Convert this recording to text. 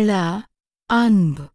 Ella, Anb.